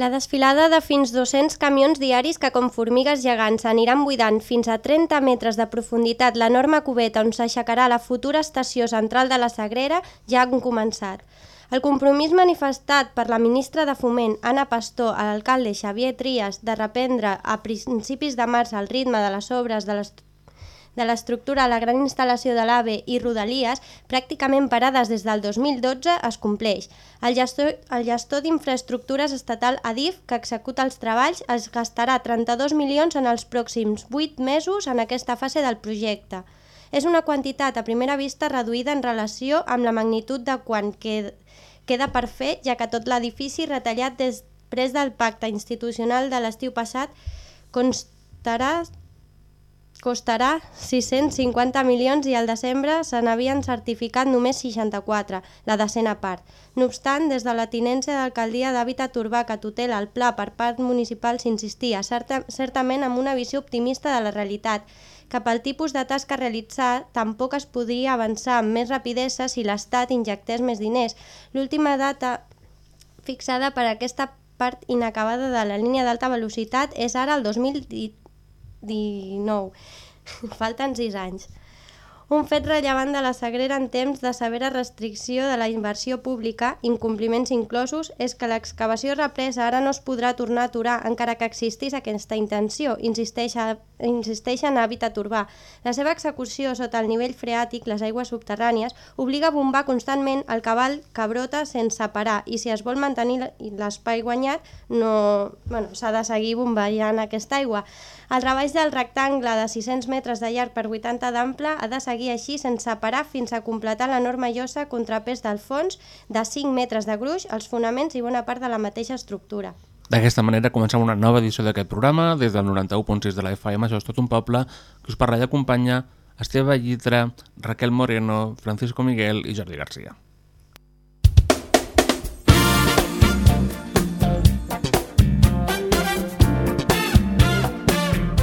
La desfilada de fins 200 camions diaris que com formigues gegants aniran buidant fins a 30 metres de profunditat l'enorme cubeta on s'aixecarà la futura estació central de la Sagrera ja han començat. El compromís manifestat per la ministra de Foment, Anna Pastor, a l'alcalde Xavier Trias, de reprendre a principis de març el ritme de les obres de les de l'estructura a la gran instal·lació de l'AVE i Rodalies, pràcticament parades des del 2012, es compleix. El gestor, el gestor d'infraestructures estatal Adif, que executa els treballs, es gastarà 32 milions en els pròxims 8 mesos en aquesta fase del projecte. És una quantitat a primera vista reduïda en relació amb la magnitud de quan qued, queda per fer, ja que tot l'edifici retallat després del pacte institucional de l'estiu passat constarà costarà 650 milions i al desembre se n'havien certificat només 64, la decena part. No obstant, des de la tinència d'alcaldia d'Hàbitat Urbà que tutela el pla per part municipal s'insistia, certa, certament amb una visió optimista de la realitat, cap al tipus de tasca a realitzar tampoc es podria avançar amb més rapidesa si l'Estat injectés més diners. L'última data fixada per aquesta part inacabada de la línia d'alta velocitat és ara el 2019. 19. Falten 6 anys. Un fet rellevant de la Sagrera en temps de severa restricció de la inversió pública, incompliments inclosos, és que l'excavació represa ara no es podrà tornar a aturar encara que existís aquesta intenció, insisteix, a, insisteix en Hàbitat Urbà. La seva execució sota el nivell freàtic, les aigües subterrànies, obliga a bombar constantment el cabal que brota sense parar i si es vol mantenir l'espai guanyat no, bueno, s'ha de seguir bomballant aquesta aigua. El treball del rectangle de 600 metres de llarg per 80 d'ample ha de seguir així sense parar fins a completar l'enorme llosa contrapès del fons de 5 metres de gruix, els fonaments i bona part de la mateixa estructura. D'aquesta manera comencem una nova edició d'aquest programa des del 91.6 de la FM, això és tot un poble, que us parla i acompanya Esteve Llitra, Raquel Moreno, Francisco Miguel i Jordi Garcia.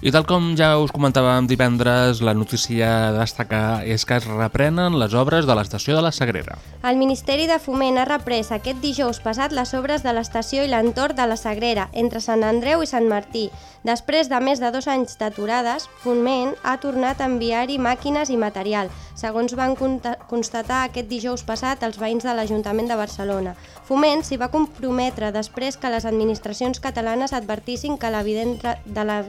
I tal com ja us comentàvem divendres, la notícia a destacar és que es reprenen les obres de l'estació de la Sagrera. El Ministeri de Foment ha reprès aquest dijous passat les obres de l'estació i l'entorn de la Sagrera, entre Sant Andreu i Sant Martí. Després de més de dos anys d'aturades, Foment ha tornat a enviar-hi màquines i material, segons van constatar aquest dijous passat els veïns de l'Ajuntament de Barcelona. Foment s'hi va comprometre després que les administracions catalanes advertissin que l'evident de la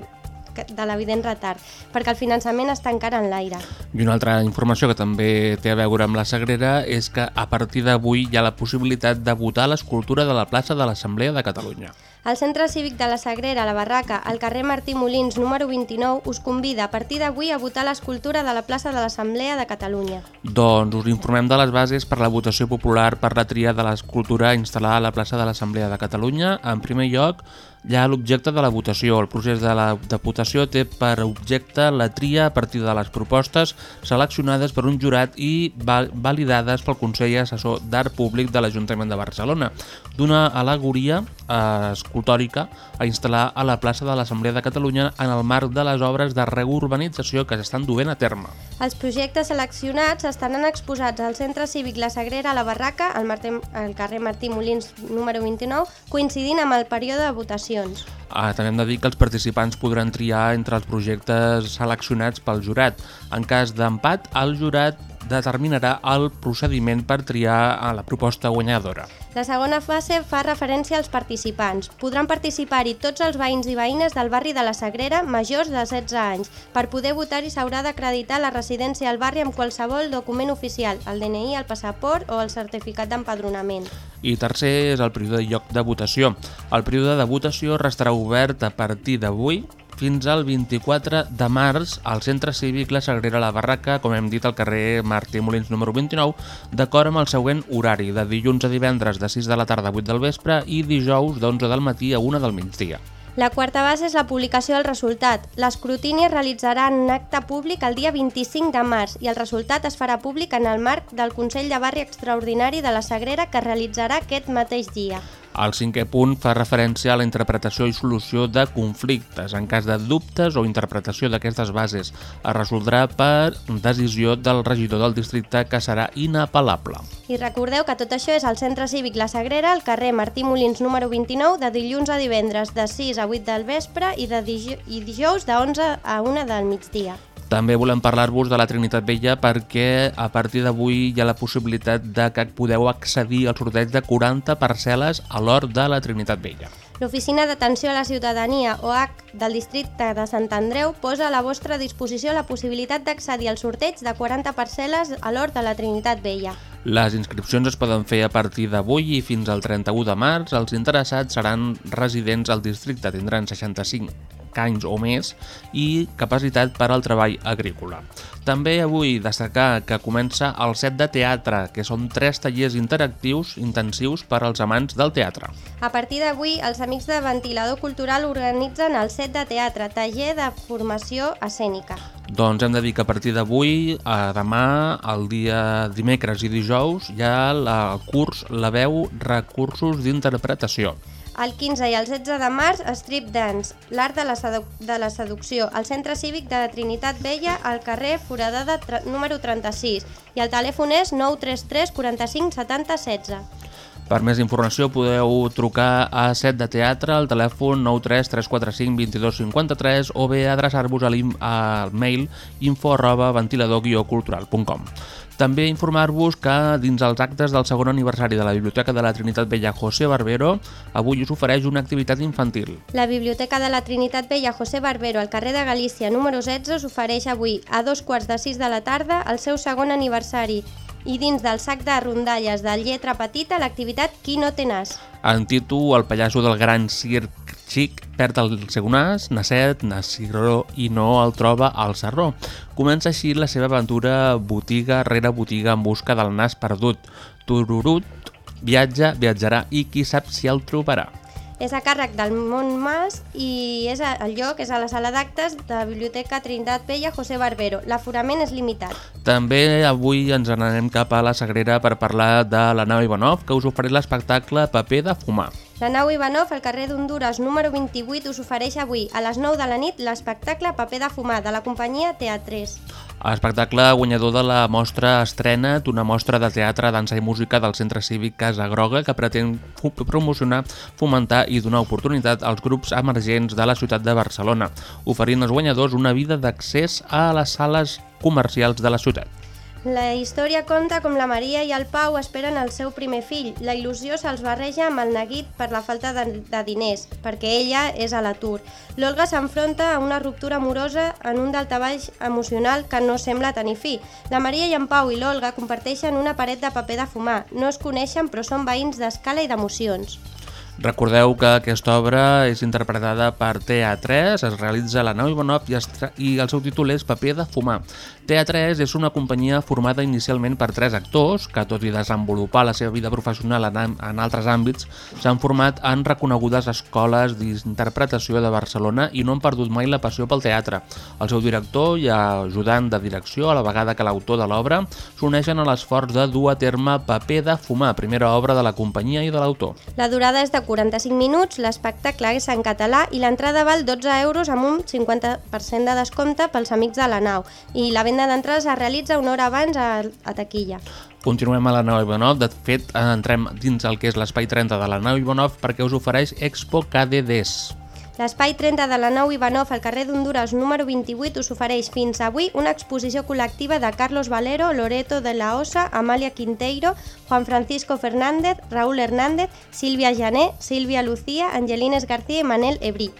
de l'evident retard, perquè el finançament està encara en l'aire. I una altra informació que també té a veure amb la Sagrera és que a partir d'avui hi ha la possibilitat de votar l'escultura de la plaça de l'Assemblea de Catalunya. El Centre Cívic de la Sagrera, la Barraca, al carrer Martí Molins, número 29, us convida a partir d'avui a votar l'escultura de la plaça de l'Assemblea de Catalunya. Doncs us informem de les bases per la votació popular per la tria de l'escultura instal·lada a la plaça de l'Assemblea de Catalunya. En primer lloc, ha l'objecte de la votació. El procés de la deputació té per objecte la tria a partir de les propostes seleccionades per un jurat i validades pel Consell Assessor d'Art Públic de l'Ajuntament de Barcelona d'una alegoria eh, escultòrica a instal·lar a la plaça de l'Assemblea de Catalunya en el marc de les obres de reurbanització que s'estan duent a terme. Els projectes seleccionats estaran exposats al Centre Cívic La Sagrera a la Barraca, al, Martí, al carrer Martí Molins número 29, coincidint amb el període de votacions. Ah, també hem de dir que els participants podran triar entre els projectes seleccionats pel jurat. En cas d'empat, el jurat determinarà el procediment per triar a la proposta guanyadora. La segona fase fa referència als participants. Podran participar-hi tots els veïns i veïnes del barri de la Sagrera majors de 16 anys. Per poder votar-hi s'haurà d'acreditar la residència al barri amb qualsevol document oficial, el DNI, el passaport o el certificat d'empadronament. I tercer és el període de lloc de votació. El període de votació restarà obert a partir d'avui fins al 24 de març al Centre Cívic La Sagrera La Barraca, com hem dit, al carrer Martí Molins número 29, d'acord amb el següent horari, de dilluns a divendres de 6 de la tarda a 8 del vespre i dijous d'11 del matí a 1 del migdia. La quarta base és la publicació del resultat. L'escrutini es realitzarà en acte públic el dia 25 de març i el resultat es farà públic en el marc del Consell de Barri Extraordinari de la Sagrera que es realitzarà aquest mateix dia. El cinquè punt fa referència a la interpretació i solució de conflictes. En cas de dubtes o interpretació d'aquestes bases, es resoldrà per decisió del regidor del districte que serà inapel·lable. I recordeu que tot això és al Centre Cívic La Sagrera, al carrer Martí Molins número 29, de dilluns a divendres de 6 a 8 del vespre i, de dijous de 11 a 1 del migdia. També volem parlar-vos de la Trinitat Vella perquè a partir d'avui hi ha la possibilitat de que podeu accedir al sorteig de 40 parcel·les a l'hort de la Trinitat Vella. L'Oficina d'Atenció a la Ciutadania, OH, del districte de Sant Andreu posa a la vostra disposició la possibilitat d'accedir al sorteig de 40 parcel·les a l'hort de la Trinitat Vella. Les inscripcions es poden fer a partir d'avui i fins al 31 de març. Els interessats seran residents al districte, tindran 65 anys o més i capacitat per al treball agrícola. També avui destacar que comença el set de teatre, que són tres tallers interactius intensius per als amants del teatre. A partir d'avui, els amics de Ventilador Cultural organitzen el set de teatre, taller de formació escènica. Doncs hem de dir que a partir d'avui, a demà, el dia dimecres i dijous, hi ha la- el curs La veu recursos d'interpretació. El 15 i el 16 de març, Strip Dance, l'art de, la de la seducció, al Centre Cívic de Trinitat Vella, al carrer Foradada número 36, i el telèfon és 933 45 70 16. Per més informació podeu trucar a Set de Teatre al telèfon 93 345 22 53 o bé adreçar-vos al mail info arroba ventilador-cultural.com. També informar-vos que dins els actes del segon aniversari de la Biblioteca de la Trinitat Vella José Barbero avui us ofereix una activitat infantil. La Biblioteca de la Trinitat Vella José Barbero al carrer de Galícia número 16 us ofereix avui a dos quarts de sis de la tarda el seu segon aniversari i dins del sac de rondalles de lletra petita l'activitat Qui no té nas. En Titu, el pallasso del gran circ xic, perd el seu nas, nasset, nasiró i no el troba al serró. Comença així la seva aventura botiga rere botiga en busca del nas perdut. Tururut viatja, viatjarà i qui sap si el trobarà. És a càrrec del Montmas i és a, el lloc és a la sala d'actes de la Biblioteca Trinitat Vella José Barbero. L'aforament és limitat. També avui ens n'anem cap a la Sagrera per parlar de la nau Ivanov, que us ofereix l'espectacle Paper de fumar. La nau Ivanov, al carrer d'Honduras número 28, us ofereix avui a les 9 de la nit l'espectacle Paper de fumar de la companyia Teatres. L'espectacle guanyador de la mostra estrena d'una mostra de teatre, dansa i música del Centre Cívic Casa Groga que pretén promocionar, fomentar i donar oportunitat als grups emergents de la ciutat de Barcelona, oferint als guanyadors una vida d'accés a les sales comercials de la ciutat. La història conta com la Maria i el Pau esperen el seu primer fill. La il·lusió se'ls barreja amb el neguit per la falta de, de diners, perquè ella és a l'atur. L'Olga s'enfronta a una ruptura amorosa en un daltabaix emocional que no sembla tenir fi. La Maria i en Pau i l'Olga comparteixen una paret de paper de fumar. No es coneixen però són veïns d'escala i d'emocions. Recordeu que aquesta obra és interpretada per TA3, es realitza a la nau Ivanov i, i el seu títol és Paper de fumar. TA3 és una companyia formada inicialment per tres actors que, tot i desenvolupar la seva vida professional en, en altres àmbits, s'han format en reconegudes escoles d'interpretació de Barcelona i no han perdut mai la passió pel teatre. El seu director i ajudant de direcció, a la vegada que l'autor de l'obra, s'uneixen a l'esforç de dur a terme Paper de fumar, primera obra de la companyia i de l'autor. La durada és de 45 minuts, l'espectacle és en català i l'entrada val 12 euros amb un 50% de descompte pels amics de la nau i la venda d'entrades es realitza una hora abans a, a taquilla. Continuem a la nau Ivanov, de fet entrem dins el que és l'espai 30 de la nau Ivanov perquè us ofereix Expo KDDs. L'Espai 30 de la Nou Ivanov al carrer d'Honduras número 28 us ofereix fins avui una exposició col·lectiva de Carlos Valero, Loreto de la Osa, Amalia Quinteiro, Juan Francisco Fernández, Raúl Hernández, Sílvia Jané, Sílvia Lucía, Angelines García i Manel Ebrí.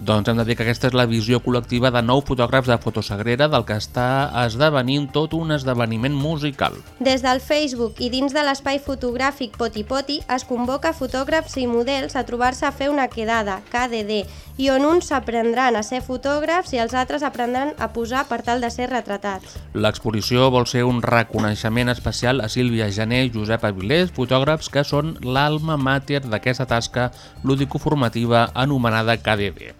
Doncs hem de dir que aquesta és la visió col·lectiva de nou fotògrafs de Fotosagrera del que està esdevenint tot un esdeveniment musical. Des del Facebook i dins de l'espai fotogràfic Poti Poti es convoca fotògrafs i models a trobar-se a fer una quedada, KDD, i on uns aprendran a ser fotògrafs i els altres aprendran a posar per tal de ser retratats. L'exposició vol ser un reconeixement especial a Sílvia Jané i Josep Avilés, fotògrafs que són l'alma mater d'aquesta tasca lúdico-formativa anomenada KDB.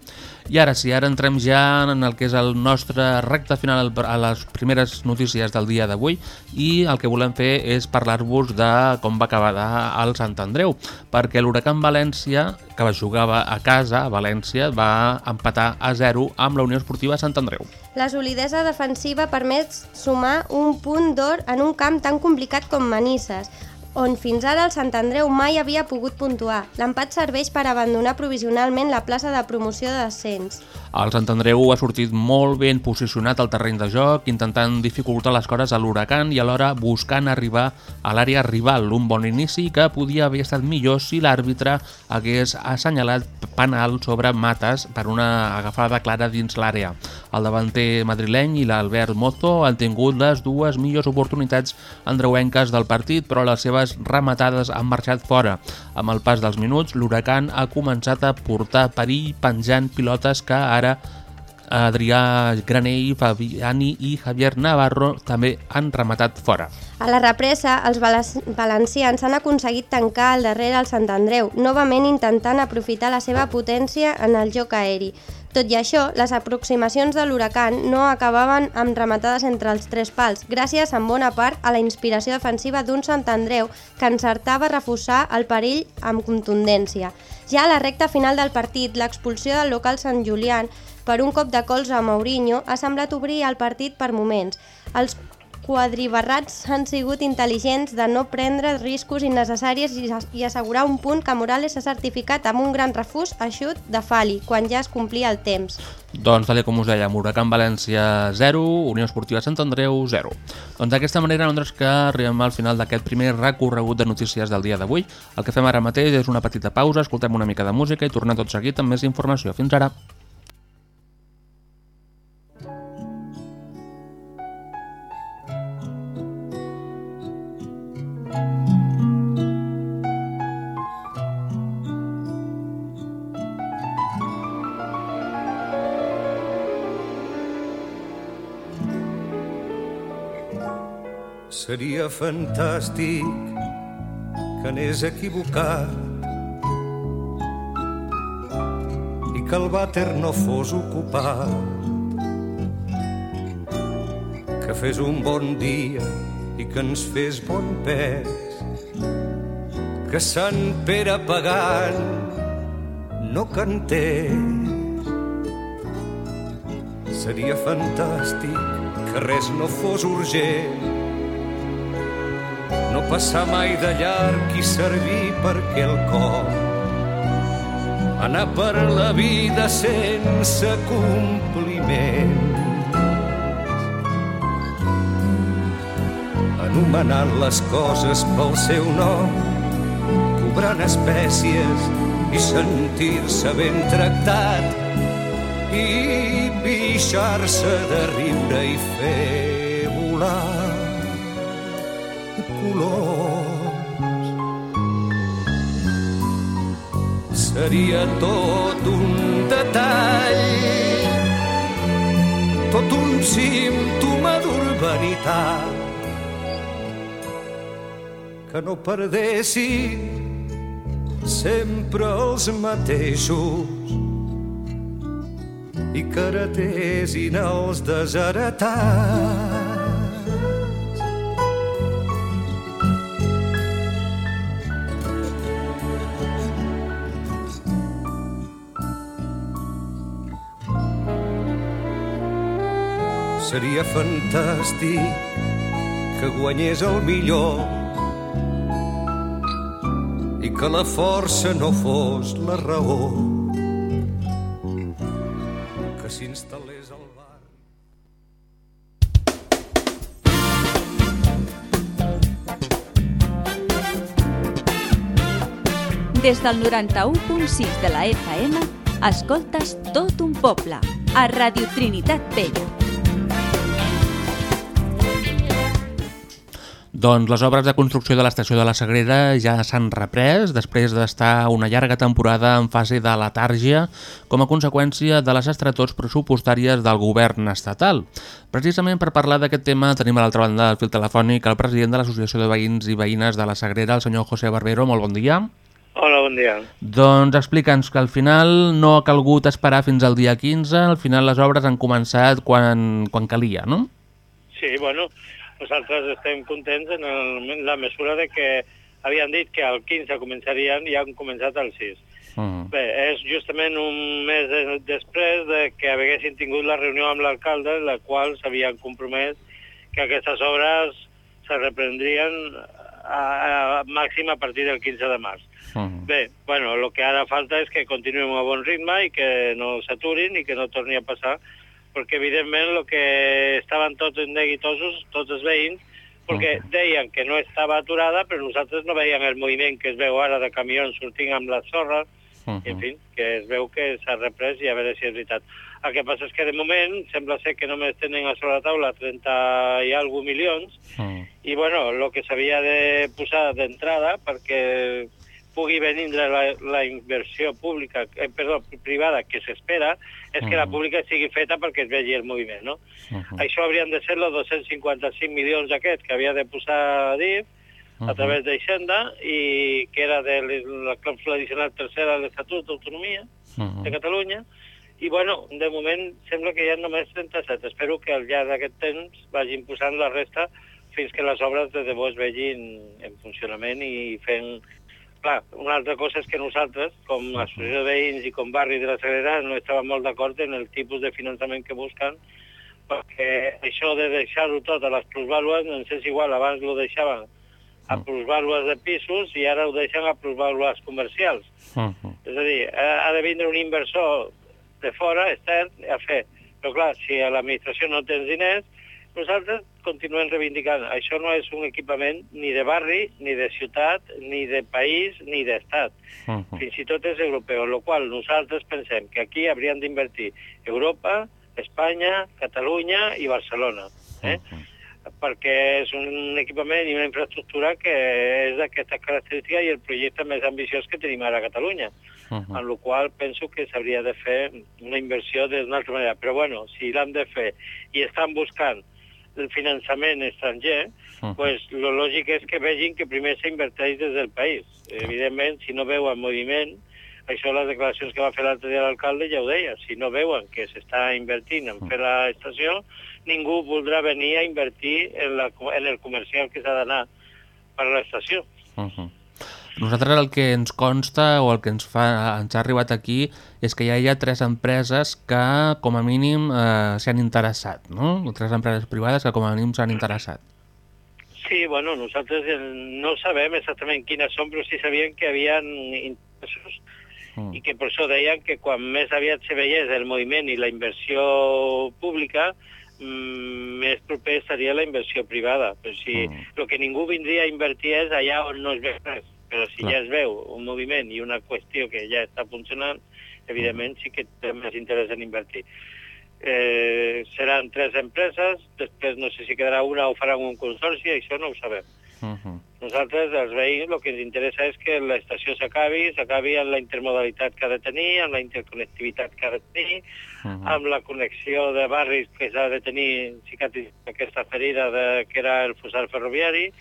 I ara sí, ara entrem ja en el que és el nostre recte final a les primeres notícies del dia d'avui i el que volem fer és parlar-vos de com va acabar el Sant Andreu, perquè l'Huracan València, que jugava a casa, a València, va empatar a 0 amb la Unió Esportiva Sant Andreu. La solidesa defensiva permet sumar un punt d'or en un camp tan complicat com Manises, on fins ara el Sant Andreu mai havia pogut puntuar. L'empat serveix per abandonar provisionalment la plaça de promoció de descens. El Sant Andreu ha sortit molt ben posicionat al terreny de joc, intentant dificultar les coses a l'Huracan i alhora buscant arribar a l'àrea rival, un bon inici que podia haver estat millor si l'àrbitre hagués assenyalat penal sobre Mates per una agafada clara dins l'àrea. El davanter madrileny i l'Albert Mozo han tingut les dues millors oportunitats andreuenques del partit, però les seves rematades han marxat fora. Amb el pas dels minuts, l'Huracan ha començat a portar perill penjant pilotes que ara Adrià Granell, Fabiani i Javier Navarro també han rematat fora. A la represa, els valencians han aconseguit tancar al darrere el Sant Andreu, novament intentant aprofitar la seva potència en el joc aeri. Tot i això, les aproximacions de l'huracan no acabaven amb rematades entre els tres pals, gràcies en bona part a la inspiració defensiva d'un Sant Andreu que encertava a refusar el perill amb contundència. Ja a la recta final del partit, l'expulsió del local Sant Julián per un cop de colze a Mourinho ha semblat obrir el partit per moments. Els quadribarrats han sigut intel·ligents de no prendre riscos innecessaris i assegurar un punt que Morales ha certificat amb un gran refús a xut de Fali, quan ja es complia el temps. Doncs, tal com us deia, Huracan València 0, Unió Esportiva Sant Andreu 0. Doncs d'aquesta manera, nosaltres que arribem al final d'aquest primer recorregut de notícies del dia d'avui. El que fem ara mateix és una petita pausa, escoltem una mica de música i tornem tot seguit amb més informació. Fins ara! Seria fantàstic que anés equivocat i que el vàter no fos ocupat. Que fes un bon dia i que ens fes bon pes. Que Sant Pere pagant no cantés. Seria fantàstic que res no fos urgent passar mai de llarg i servir perquè el cor anar per la vida sense compliment anomenant les coses pel seu nom cobrant espècies i sentir-se ben tractat i pixar-se de riure i fer volar colors. Seria tot un detall, tot un símptoma d'urbanitat que no perdessi sempre els mateixos i que heretessin els desheretats. Seria fantàstic que guanyés el millor i que la força no fos la raó que s'instal·lés al bar. Des del 91.6 de la FM, escoltes tot un poble, a Radio Trinitat Vella. Doncs les obres de construcció de l'estació de la Sagrera ja s'han reprès després d'estar una llarga temporada en fase de letàrgia com a conseqüència de les estretors pressupostàries del govern estatal. Precisament per parlar d'aquest tema tenim a l'altra banda del fil telefònic el president de l'Associació de Veïns i Veïnes de la Sagrera, el senyor José Barbero. Molt bon dia. Hola, bon dia. Doncs explica'ns que al final no ha calgut esperar fins al dia 15, al final les obres han començat quan, quan calia, no? Sí, bueno, nosaltres estem contents en, el, en la mesura de que havien dit que el 15 començarien i han començat el 6. Uh -huh. Bé, és justament un mes de, després de que haguessin tingut la reunió amb l'alcalde, la qual s'havien compromès que aquestes obres se reprendrien a, a, màxim a partir del 15 de març. Uh -huh. Bé, bueno, el que ara falta és que continuem a bon ritme i que no s'aturin i que no torni a passar, perquè evidentment el que estaven tots neguitosos, tots els veïns, perquè -huh. deien que no estava aturada, però nosaltres no veiem el moviment que es veu ara de camions sortint amb les sorres, Uh -huh. en fi, que es veu que s'ha reprès i a veure si és veritat. El que passa és que de moment sembla ser que només tenen a sobre la taula 30 i alguna milions, Uh -huh. i bueno, el que s'havia de posar d'entrada perquè pugui venir la, la inversió pública, eh, perdó, privada que s'espera, és que la Mhm. pública sigui feta perquè es vegi el moviment, no? Uh -huh. Això haurien de ser els 255 milions aquests que havia de posar DIF a Mhm. través d'Eixenda i que era de la clàusula addicional tercera de l'Estatut d'Autonomia Uh -huh. de Catalunya, i bueno, de moment sembla que hi ha només 37. Espero que al llarg d'aquest temps vagin posant la resta fins que les obres de debò es vegin en funcionament i fent... Clar, una altra cosa és que nosaltres, com a associació de veïns i com barri de la Sagrera, no estàvem molt d'acord en el tipus de finançament que busquen, perquè això de deixar-ho tot a les plusvàlues, no ens és igual, abans ho deixaven a plusvàlues de pisos i ara ho deixen a plusvàlues comercials. Uh -huh. És a dir, ha, ha de vindre un inversor de fora, extern, a fer. Però clar, si a l'administració no tens diners, nosaltres continuem reivindicant. Això no és un equipament ni de barri, ni de ciutat, ni de país, ni d'estat. Uh -huh. Fins i tot és europeu, la qual nosaltres pensem que aquí haurien d'invertir Europa, Espanya, Catalunya i Barcelona. Eh? Uh -huh. perquè és un equipament i una infraestructura que és d'aquestes característiques i el projecte més ambiciós que tenim ara a Catalunya. Uh -huh. En la qual penso que s'hauria de fer una inversió d'una altra manera. Però bueno, si l'han de fer i estan buscant el finançament estranger, -huh. pues lo lògic és que vegin que primer s'inverteix des del país. Evidentment, si no veuen moviment, això les declaracions que va fer l'altre dia l'alcalde ja ho deia, si no veuen que s'està invertint en fer l'estació, ningú voldrà venir a invertir en, la, en el comercial que s'ha d'anar per a l'estació. Uh -huh. Nosaltres el que ens consta o el que ens, fa, ens ha arribat aquí és que ja hi ha tres empreses que com a mínim eh, s'han interessat, no? Tres empreses privades que com a mínim s'han interessat. Sí, bueno, nosaltres no sabem exactament quines són, però sí sabíem que hi havia interessos Mm. i que per això deien que quan més aviat se veiés el moviment i la inversió pública, mm, més proper estaria la inversió privada. Però si Mm. el que ningú vindria a invertir és allà on no es veu res. Però si Clar. ja es veu un moviment i una qüestió que ja està funcionant, evidentment sí que té més interès en invertir. Eh, seran tres empreses, després no sé si quedarà una o faran un consorci, això no ho sabem. Uh -huh. Nosaltres, els veïns, el que ens interessa és que l'estació s'acabi, s'acabi amb la intermodalitat que ha de tenir, amb la interconnectivitat que ha de tenir, Uh -huh. amb la connexió de barris que s'ha de tenir, cicatriz, aquesta ferida de, que era el fossar ferroviari,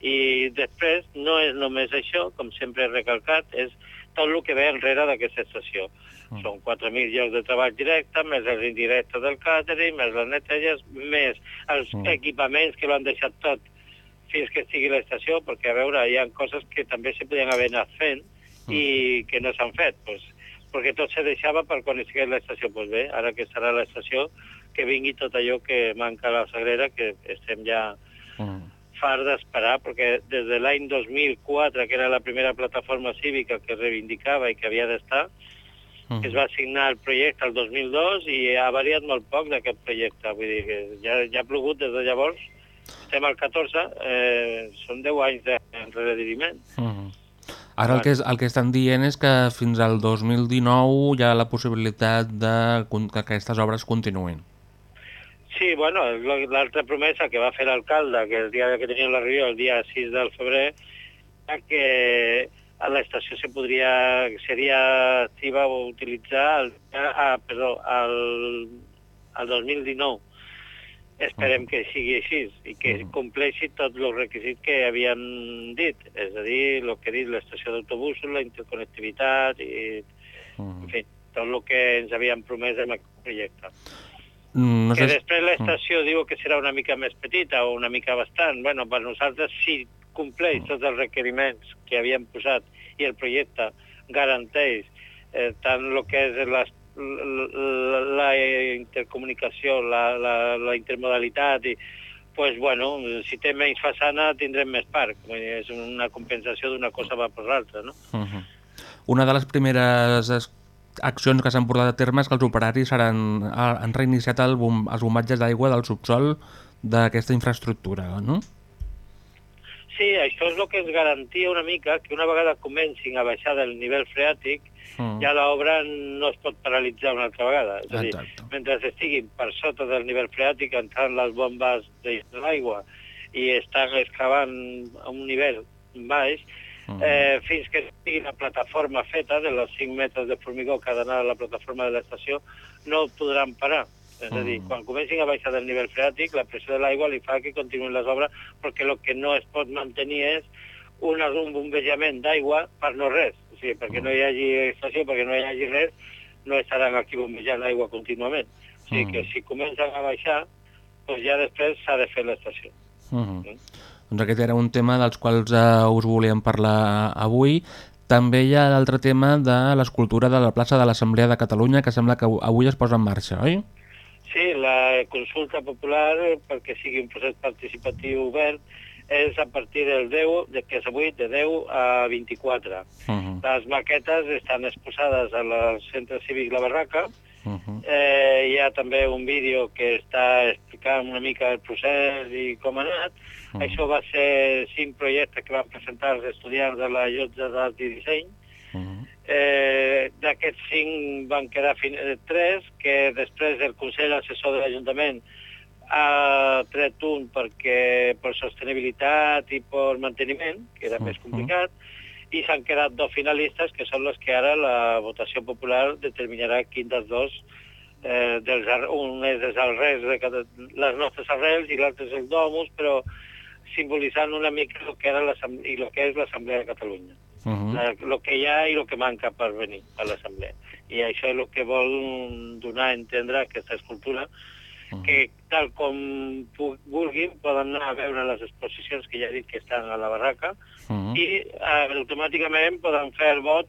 i després no és només això, com sempre he recalcat, és tot el que ve enrere d'aquesta estació. Mm. Són 4.000 llocs de treball directe, més els indirectes del càtering, més les neteges, més els Mm. equipaments que l'han deixat tot fins que estigui l'estació, perquè a veure, hi ha coses que també se podien haver anat fent i que no s'han fet, pues, perquè tot se deixava per quan estigués l'estació. Pues bé, ara que serà l'estació, que vingui tot allò que manca a la Sagrera, que estem ja Uh -huh. far d'esperar, perquè des de l'any 2004, que era la primera plataforma cívica que reivindicava i que havia d'estar, que es va signar el projecte el 2002 i ha variat molt poc d'aquest projecte. Vull dir que ja, ja ha plogut des de llavors, estem al 14, eh, són 10 anys de enrederiment. Mhm. Ara el que, és, el que estan dient és que fins al 2019 hi ha la possibilitat de que aquestes obres continuïn. Sí, bueno, l'altra promesa que va fer l'alcalde, que el dia que tenia la reunió, el dia 6 del febrer, era que a l'estació se podria, seria activa o utilitzar el, ah, perdó, el, el 2019. Esperem que sigui així i que compleixi tots els requisits que havíem dit, és a dir, el que he dit, l'estació d'autobusos, la interconnectivitat i, en fi, tot el que ens havíem promès amb aquest projecte. Mm, No que sé... després l'estació diu que serà una mica més petita o una mica bastant. Bueno, per nosaltres si compleix tots els requeriments que havíem posat i el projecte garanteix eh, tant el que és les, la, la intercomunicació, la, la, la intermodalitat i pues, bueno, si té menys façana tindrem més parc. És una compensació d'una cosa va per l'altra, no? Mhm. Una de les primeres es- accions que s'han portat a terme és que els operaris seran, ha- han reiniciat el bom, els bombatges d'aigua del subsol d'aquesta infraestructura, no? Sí, això és el que ens garantia una mica que una vegada comencin a baixar del nivell freàtic, Mm. ja l'obra no es pot paralitzar una altra vegada. És a dir, Exacte. mentre estiguin per sota del nivell freàtic entrant les bombes de l'aigua i estan excavant a un nivell baix, Mm. eh, fins que estigui la plataforma feta de les 5 metres de formigó que ha d'anar a la plataforma de l'estació, no podran parar. És a dir, Mm. quan comencin a baixar del nivell freàtic, la pressió de l'aigua li fa que continuïn les obres, perquè el que no es pot mantenir és un, un bombejament d'aigua per no res. O sigui, perquè no hi hagi estació, perquè no hi hagi res, no estaran aquí bombejant aigua contínuament. O sigui que si comencen a baixar, doncs ja després s'ha de fer l'estació. Mhm. Doncs aquest era un tema dels quals eh, us volíem parlar avui. També hi ha l'altre tema de l'escultura de la plaça de l'Assemblea de Catalunya, que sembla que avui es posa en marxa, oi? Sí, la consulta popular, perquè sigui un procés participatiu obert, és a partir del 10, de, que és avui, de 10 a 24. Mhm. Les maquetes estan exposades al Centre Cívic La Barraca. Mhm. Eh, hi ha també un vídeo que està explicant una mica el procés i com ha anat. Mhm. Això va ser cinc projectes que van presentar els estudiants de la Llotja d'Art i Disseny. Mhm. Eh, D'aquests cinc van quedar eh, tres, que després el Consell Assessor de l'Ajuntament ha tret un perquè per sostenibilitat i per manteniment, que era més complicat, i s'han quedat dos finalistes, que són els que ara la votació popular determinarà quin dels dos eh, dels, un és dels arrels de cada, les nostres arrels i l'altre és el domus, però simbolitzant una mica el que, era i el que és l'Assemblea de Catalunya Mhm. la, lo que hi ha i el que manca per venir a l'assemblea. I això és el que vol donar a entendre aquesta escultura, que tal com vulguin poden anar a veure les exposicions que ja he dit que estan a la barraca Mhm. i eh, automàticament poden fer el vot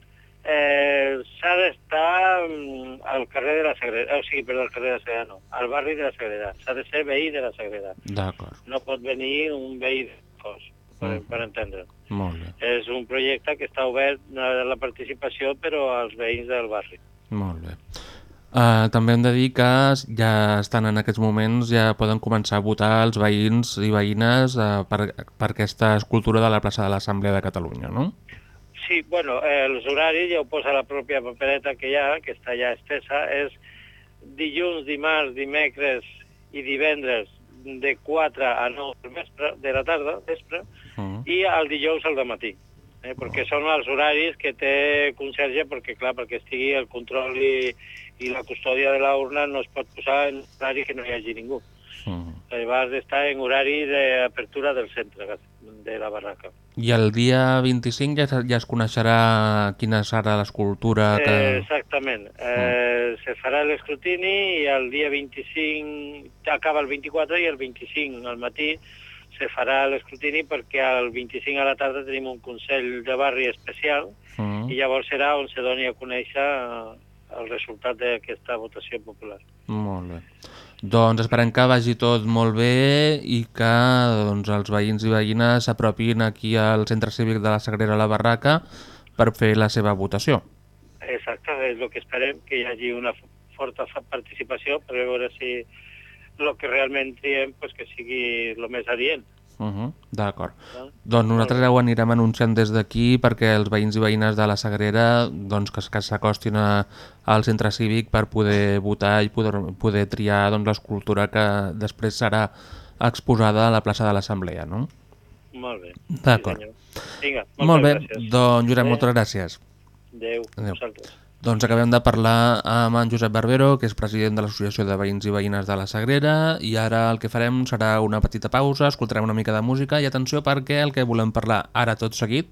eh, s'ha d'estar mm, al carrer de la Sagrera, o sigui, perdó, al carrer de la Sagrera no, al barri de la Sagrera, s'ha de ser veí de la Sagrera, D'acord, no pot venir un veí de cos, per, per entendre. molt bé, És un projecte que està obert a la participació, però als veïns del barri. molt bé. Uh, també hem de dir que ja estan en aquests moments, ja poden començar a votar els veïns i veïnes uh, per, per aquesta escultura de la plaça de l'Assemblea de Catalunya, no? Sí, bueno, eh, els horaris ja ho posa la pròpia papereta que hi ha, que està ja estesa, és dilluns, dimarts, dimecres i divendres de 4 a 9 del vespre, de la tarda, vespre, Mhm. i el dijous al matí. Eh, perquè són els horaris que té conserge, perquè clar, perquè estigui el control i, i la custòdia de l'urna no es pot posar en horari que no hi hagi ningú. Mhm. Llavors està en horari d'apertura del centre de la barraca. I el dia 25 ja, ja es coneixerà quina serà l'escultura Eh, que... exactament. Eh, Se farà l'escrutini i el dia 25 acaba el 24 i el 25 al matí se farà l'escrutini perquè el 25 a la tarda tenim un Consell de Barri especial Mhm. i llavors serà on se doni a conèixer eh, el resultat d'aquesta votació popular. Molt bé. Doncs esperem que vagi tot molt bé i que doncs, els veïns i veïnes s'apropin aquí al Centre Cívic de la Sagrera La Barraca per fer la seva votació. Exactament. és el que esperem, que hi hagi una forta participació per veure si el que realment triem pues, que sigui el més adient. Uh -huh. D'acord. Doncs nosaltres ja ho anirem anunciant des d'aquí perquè els veïns i veïnes de la Sagrera doncs, que, que s'acostin al centre cívic per poder votar i poder, poder triar doncs, l'escultura que després serà exposada a la plaça de l'Assemblea, no? Molt bé. D'acord. Sí, senyor. Vinga, moltes Molt bé, gràcies. doncs Josep, Bé. moltes gràcies. Adéu. Adéu. Vosaltres. Doncs acabem de parlar amb en Josep Barbero, que és president de l'Associació de Veïns i Veïnes de la Sagrera, i ara el que farem serà una petita pausa, escoltarem una mica de música, i atenció perquè el que volem parlar ara tot seguit,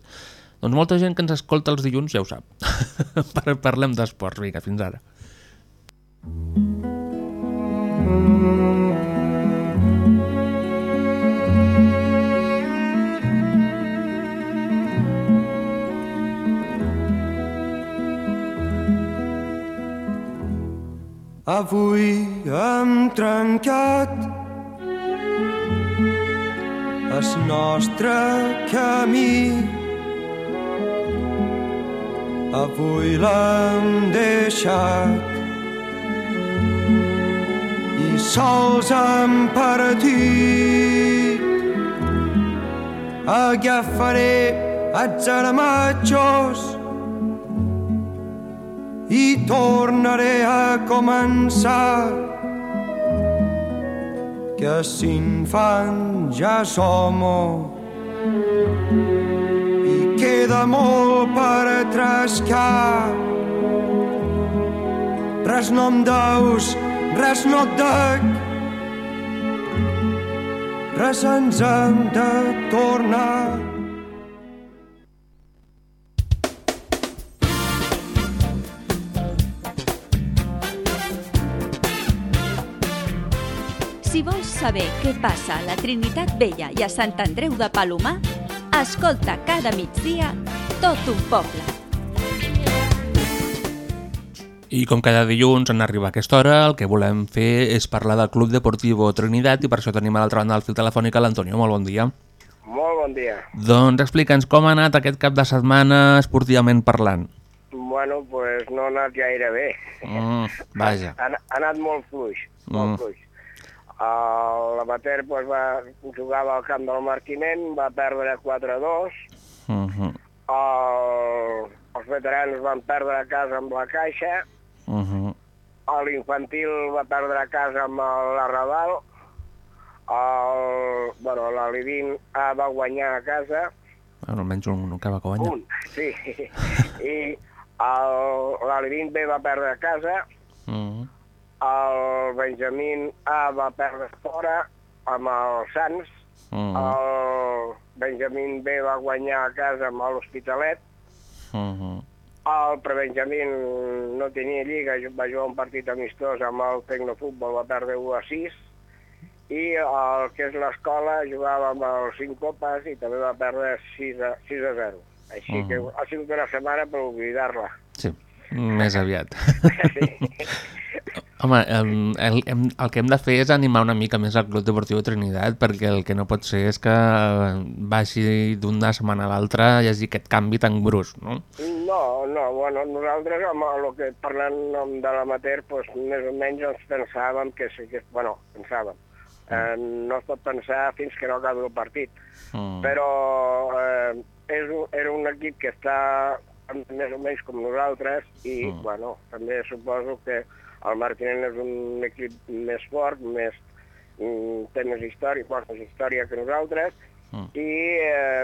doncs molta gent que ens escolta els dilluns ja ho sap. Par- Parlem d'esports, vinga, fins ara. Avui hem trencat el nostre camí. Avui l'hem deixat i sols hem partit. Agafaré els aramatxos i tornaré a començar. Que s'infant ja som i queda molt per trascar. Res no em deus, res no et dec. Res ens hem de tornar saber què passa a la Trinitat Vella i a Sant Andreu de Palomar, escolta cada migdia tot un poble. I com cada dilluns en arribar a aquesta hora, el que volem fer és parlar del Club Deportivo Trinitat i per això tenim a l'altra banda del fil telefònic l'Antonio. Molt bon dia. Molt bon dia. Doncs explica'ns com ha anat aquest cap de setmana esportivament parlant. Bueno, pues no ha anat gaire bé. Mm, vaja. Ha, ha anat molt fluix, molt Mm. fluix. L'amater pues, va, jugava al camp del Marquinent, va perdre 4-2. Uh -huh. El, els veterans van perdre a casa amb la Caixa. Uh -huh. L'infantil va perdre a casa amb el- la Raval. El, bueno, l'Alivin va guanyar a casa. Bueno, almenys un que va guanyar. Un, sí. I el- l'Alivin B va perdre a casa. Uh -huh. El Benjamín A va perdre fora amb el Sants. Mm. El Benjamín B va guanyar a casa amb l'Hospitalet. Uh -huh. El prebenjamín no tenia lliga, va jugar un partit amistós amb el Tecnofutbol, va perdre 1 a 6. I el que és l'escola jugava amb els 5 copes i també va perdre 6 a, 6 a 0. Així Mhm. que ha sigut una setmana per oblidar-la. Sí, més aviat. Home, el, el, el que hem de fer és animar una mica més el Club Deportiu Trinitat perquè el que no pot ser és que baixi d'una setmana a l'altra i hi hagi aquest canvi tan brusc, no? No, no, bueno, nosaltres amb el que parlant de l'amater, doncs, més o menys ens pensàvem que sí que, bueno, pensàvem. Eh, no es pot pensar fins que no acabi el partit. Mm. Però eh, és era un equip que està més o menys com nosaltres i, Mm. bueno, també suposo que el Martinent és un equip més fort, més, mm, té més història, porta més història que nosaltres, Mm. i eh,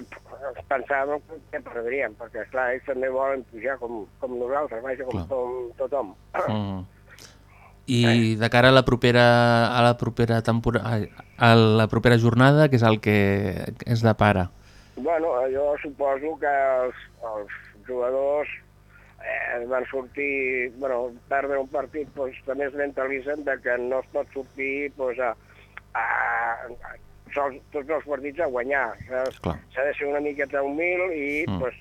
pensàvem que perdríem, perquè clar, ells també volen pujar com, com nosaltres, vaja, com, com tothom. Mm. I de cara a la propera a la propera temporada a la propera jornada, que és el que és de pare. Bueno, jo suposo que els, els jugadors eh, van sortir, bueno, perdre un partit, doncs, també es mentalitzen de que no es pot sortir doncs, a, a, a sols, tots els partits a guanyar. S'ha de ser una miqueta humil i Mm. doncs,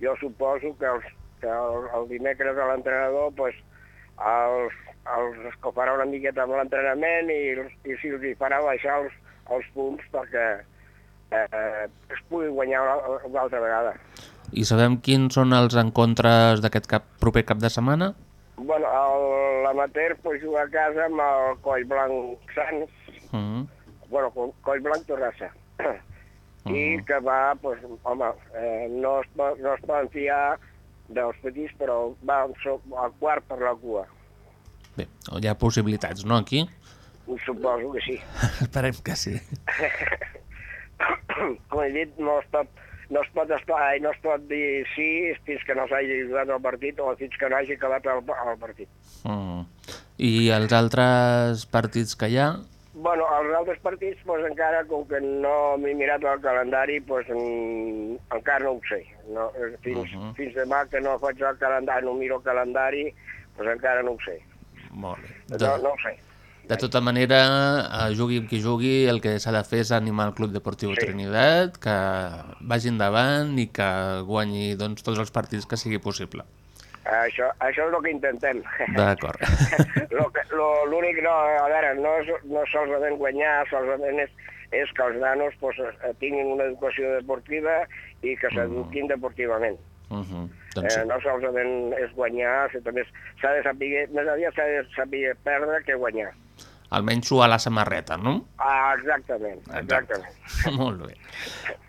jo suposo que, els, que el, el dimecres a l'entrenador doncs, els, els escofarà una miqueta amb l'entrenament i, i si els hi farà baixar els, els punts perquè eh, es pugui guanyar una, una altra vegada. I sabem quins són els encontres d'aquest cap, proper cap de setmana? Bueno, el- l'amateur pues, juga a casa amb el Coll Blanc Sants, Mm. bueno, Co- Coll Blanc Torrassa. I que va, pues, home, eh, no, es, no es poden fiar dels petits, però va al quart per la cua. Bé, hi ha possibilitats, no, aquí? Suposo que sí. Esperem que sí. Com he dit, no es pot, no es pot, estar, no es pot dir sí fins que no s'hagi jugat el partit o fins que no hagi acabat el, el partit. Mm. I els altres partits que hi ha? Bueno, els altres partits, pues, encara, com que no m'he mirat el calendari, pues, en, encara no ho sé. No, eh, fins, uh -huh. fins demà que no faig el calendari, no miro el calendari, pues, encara no ho sé. Molt bé. No, no ho sé. De tota manera, eh, jugui amb qui jugui, el que s'ha de fer és animar el Club Deportiu sí. Trinitat, que vagi endavant i que guanyi doncs, tots els partits que sigui possible. Això, això és el que intentem. D'acord. Lo que- lo- L'únic, no, a veure, no és, no solament guanyar, solament és, és que els nanos pues, eh, tinguin una educació deportiva i que s'eduquin deportivament. Uh -huh. doncs sí. Eh, no solament és guanyar, també s'ha de saber, més aviat s'ha de saber perdre que guanyar. Almenys suar la samarreta, no? Ah, exactament, exactament. Molt bé.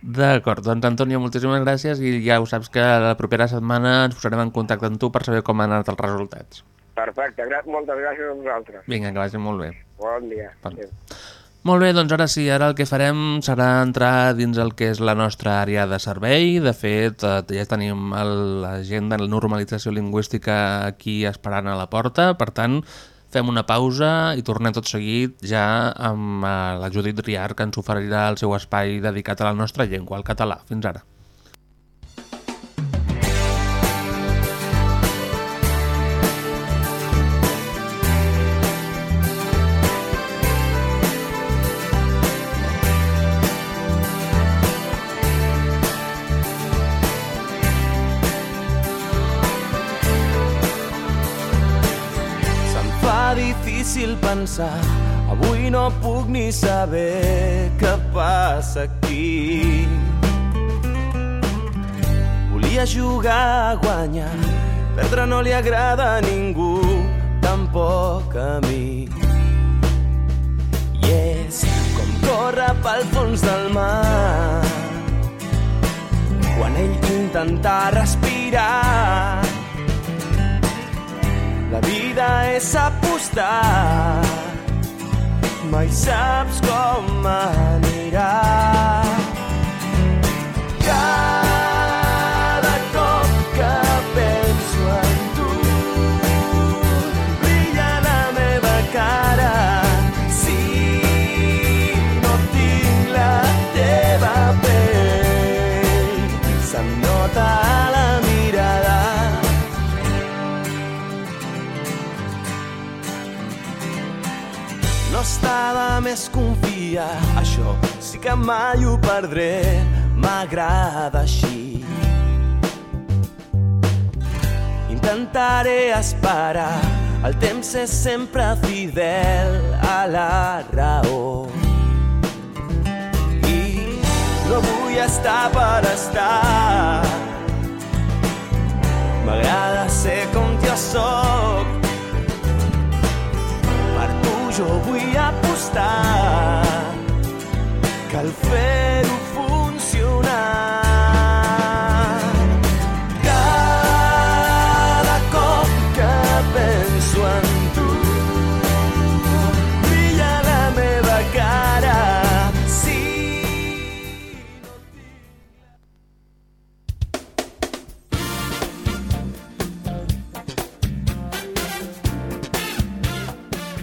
D'acord, doncs Antonio, moltíssimes gràcies i ja ho saps que la propera setmana ens posarem en contacte amb tu per saber com han anat els resultats. Perfecte, gra moltes gràcies a vosaltres. Vinga, que vagi molt bé. Bon dia. Bon- Adéu. Molt bé, doncs ara sí, ara el que farem serà entrar dins el que és la nostra àrea de servei. De fet, eh, ja tenim el- la gent de la normalització lingüística aquí esperant a la porta, per tant, fem una pausa i tornem tot seguit ja amb eh, la Judit Riar, que ens oferirà el seu espai dedicat a la nostra llengua, el català. Fins ara. Pensar, avui no puc ni saber què passa aquí. Volia jugar a guanyar, perdre no li agrada a ningú, tampoc a mi. I és com córrer pel fons del mar, quan ell intenta respirar la vida és apostar, mai saps com anirà. Més confiar, això sí que mai ho perdré, m'agrada així. Intentaré esperar, el temps és sempre fidel a la raó. I no vull estar per estar, m'agrada ser com jo sóc, jo vull apostar que al fer-ho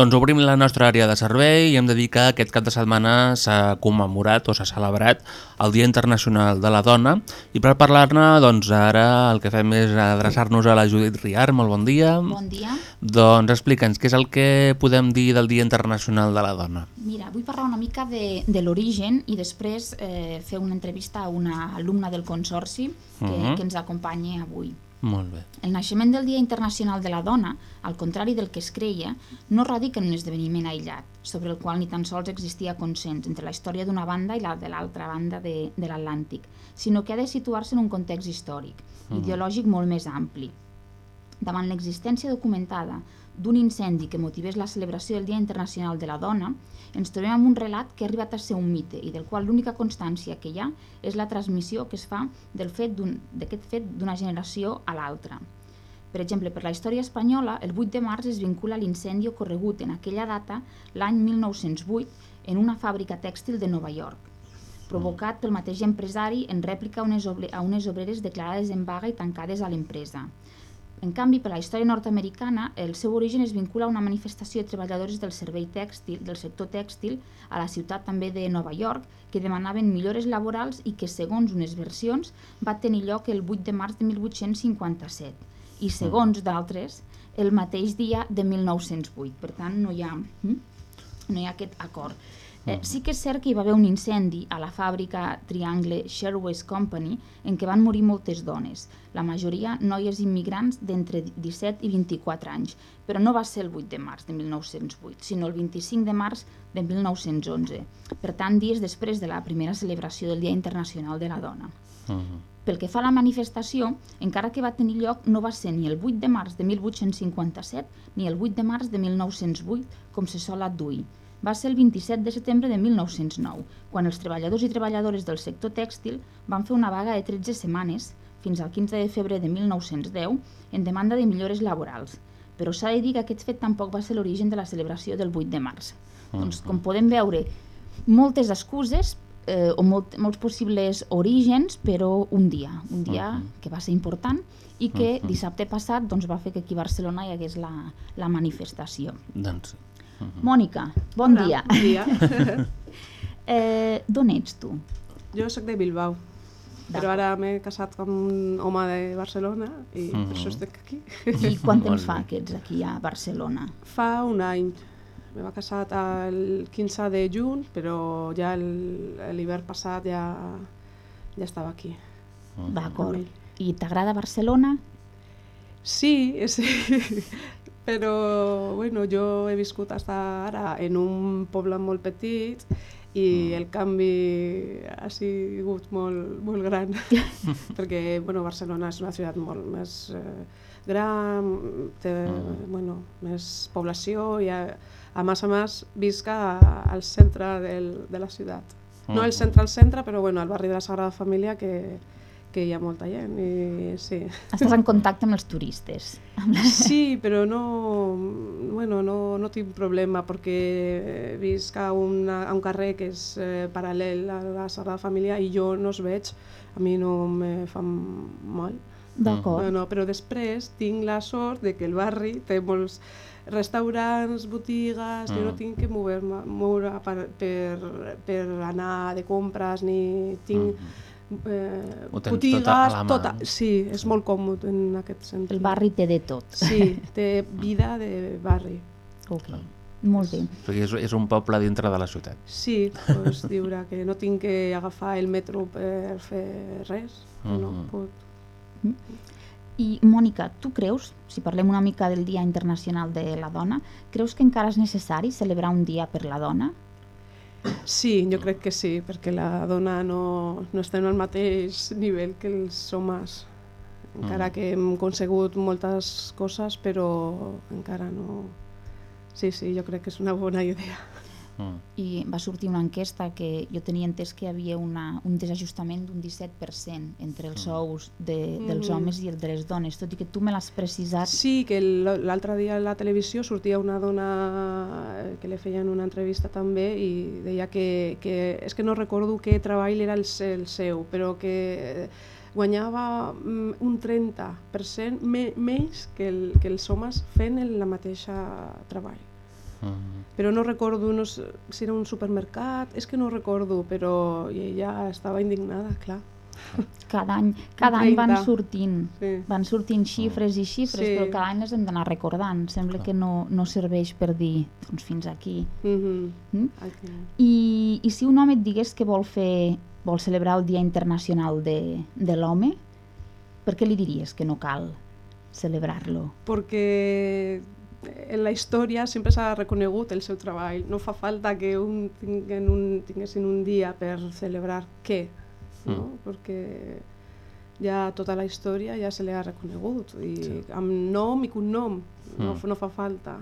Doncs obrim la nostra àrea de servei i hem de dir que aquest cap de setmana s'ha commemorat o s'ha celebrat el Dia Internacional de la Dona i per parlar-ne, doncs ara el que fem és adreçar-nos a la Judit Riar. Molt bon dia. Bon dia. Doncs explica'ns, què és el que podem dir del Dia Internacional de la Dona? Mira, vull parlar una mica de, de l'origen i després eh, fer una entrevista a una alumna del Consorci que, Mhm. que ens acompanya avui. Molt bé. El naixement del Dia Internacional de la Dona, al contrari del que es creia, no radica en un esdeveniment aïllat, sobre el qual ni tan sols existia consens entre la història d'una banda i la de l'altra banda de, de l'Atlàntic, sinó que ha de situar-se en un context històric, Mhm. ideològic molt més ampli. Davant l'existència documentada d'un incendi que motivés la celebració del Dia Internacional de la Dona, ens trobem amb un relat que ha arribat a ser un mite i del qual l'única constància que hi ha és la transmissió que es fa d'aquest fet d'una generació a l'altra. Per exemple, per la història espanyola, el 8 de març es vincula l'incendi ocorregut en aquella data, l'any 1908, en una fàbrica tèxtil de Nova York, provocat pel mateix empresari en rèplica a unes obreres declarades en vaga i tancades a l'empresa. En canvi, per la història nord-americana, el seu origen es vincula a una manifestació de treballadores del servei tèxtil, del sector tèxtil, a la ciutat també de Nova York, que demanaven millores laborals i que, segons unes versions, va tenir lloc el 8 de març de 1857 i, segons d'altres, el mateix dia de 1908. Per tant, no hi ha, hm? no hi ha aquest acord. Eh, sí que és cert que hi va haver un incendi a la fàbrica Triangle Shirtwaist Company en què van morir moltes dones, la majoria noies immigrants d'entre 17 i 24 anys, però no va ser el 8 de març de 1908, sinó el 25 de març de 1911, per tant dies després de la primera celebració del Dia Internacional de la Dona. Pel que fa a la manifestació, encara que va tenir lloc, no va ser ni el 8 de març de 1857 ni el 8 de març de 1908, com se sol adduir. Va ser el 27 de setembre de 1909, quan els treballadors i treballadores del sector tèxtil van fer una vaga de 13 setmanes, fins al 15 de febrer de 1910, en demanda de millores laborals. Però s'ha de dir que aquest fet tampoc va ser l'origen de la celebració del 8 de març. Doncs, com podem veure, moltes excuses eh, o molt, molts possibles orígens, però un dia, un dia que va ser important i que dissabte passat doncs, va fer que aquí a Barcelona hi hagués la, la manifestació. Doncs. Mònica, bon Hola, dia. bon dia. eh, D'on ets tu? Jo sóc de Bilbao, però ara m'he casat amb un home de Barcelona i per Mhm. això estic aquí. I quant temps fa que ets aquí a Barcelona? Fa un any. Me va casat el 15 de juny, però ja el- l'hivern passat ja, ja estava aquí. D'acord. I t'agrada Barcelona? Sí, sí. Però bueno, jo he viscut fins ara en un poble molt petit i el canvi ha sigut molt, molt gran perquè bueno, Barcelona és una ciutat molt més eh, gran, té bueno, més població i a, a més a més visca al centre del, de la ciutat. No el Mhm. centre al centre, però bueno, al barri de la Sagrada Família que, que hi ha molta gent i sí. Estàs en contacte amb els turistes. Sí, però no, bueno, no, no tinc problema perquè visc a, una, a un carrer que és eh, paral·lel a la Sagrada Família i jo no els veig, a mi no me fa mal. D'acord. No, no, però després tinc la sort de que el barri té molts restaurants, botigues, jo no Mm. tinc que moure-me moure per, per, per anar de compres ni tinc eh, Ho tens botigues, tot a la mà. tota, sí, és molt còmode en aquest sentit. El barri té de tot. Sí, té vida de barri. Ok, molt bé. Perquè és, és un poble dintre de la ciutat. Sí, pots dir que no tinc que agafar el metro per fer res, no Mhm. puc. I, Mònica, tu creus, si parlem una mica del Dia Internacional de la Dona, creus que encara és necessari celebrar un dia per la dona? Sí, jo crec que sí, perquè la dona no, no estem al mateix nivell que els homes. Encara Mm. que hem aconsegut moltes coses, però encara no... Sí, sí, jo crec que és una bona idea. I va sortir una enquesta que jo tenia entès que hi havia una, un desajustament d'un 17% entre els sous de, dels Mhm. homes i els de les dones, tot i que tu me l'has precisat. Sí, que l'altre dia a la televisió sortia una dona eh, que li feien una entrevista també i deia que, que és que no recordo què treball era el, el seu, però que guanyava mm, un 30% me, menys que, el, que els homes fent el la mateixa treball. Però no recordo no, sé si era un supermercat, és que no recordo, però ella estava indignada, clar. Cada any, cada any van 30. sortint, Sí. van sortint xifres i xifres, Sí. però cada any les hem d'anar recordant. Sembla que no, no serveix per dir doncs fins aquí. Mhm. Mm? Aquí. I, I si un home et digués que vol fer vol celebrar el Dia Internacional de, de l'Home, Per què li diries que no cal celebrar-lo? Perquè en la història sempre s'ha reconegut el seu treball. No fa falta que un tinguen un, tinguessin un dia per celebrar què, no? Mm. perquè ja tota la història ja se li ha reconegut i sí. amb nom i cognom no, Mm. no fa falta.